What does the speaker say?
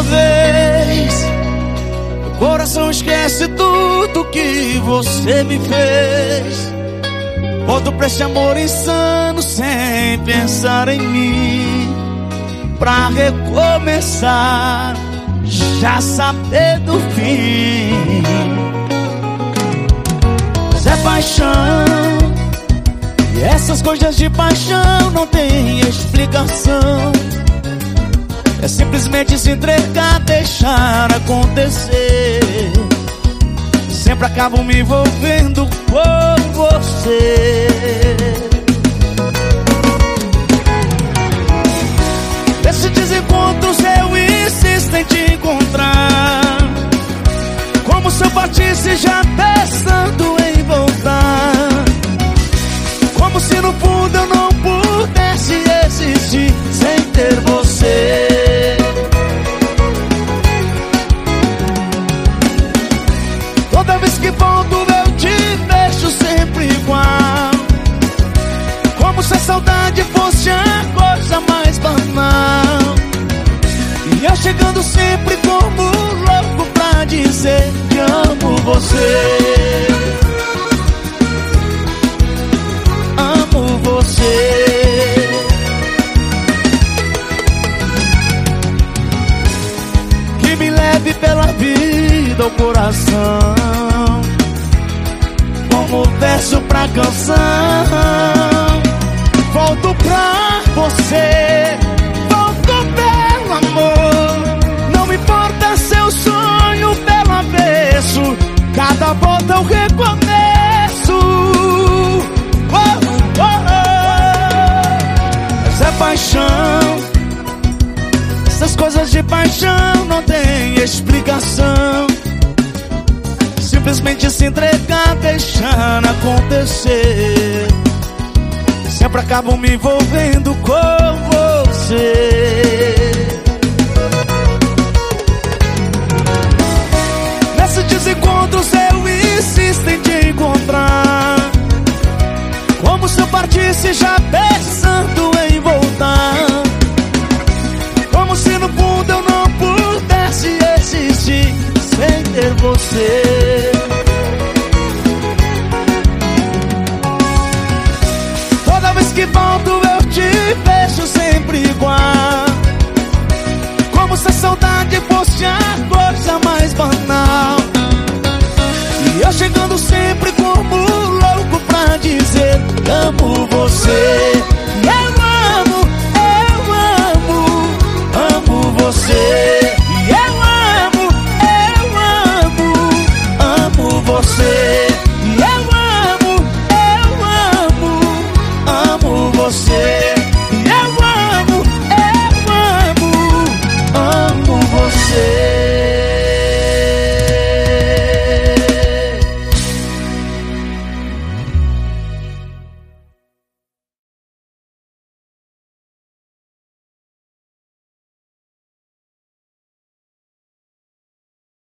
uma vez. O coração esquece tudo que você me fez. Volto pra esse amor insano sem pensar em mim. Pra recomeçar, já saber do fim. Mas é paixão. E essas coisas de paixão não tem explicação. É simplesmente se entregar, deixar acontecer. Sempre acabo me envolvendo com você. Esse desencontro seu insiste em te encontrar. Como se eu partisse já pensando chegando sempre como louco pra dizer que amo você. Amo você. Que me leve pela vida ao coração. Como verso pra canção. Volto pra você coisas de paixão não tem explicação. Simplesmente se entregar, deixando acontecer. Sempre acabo me envolvendo com você.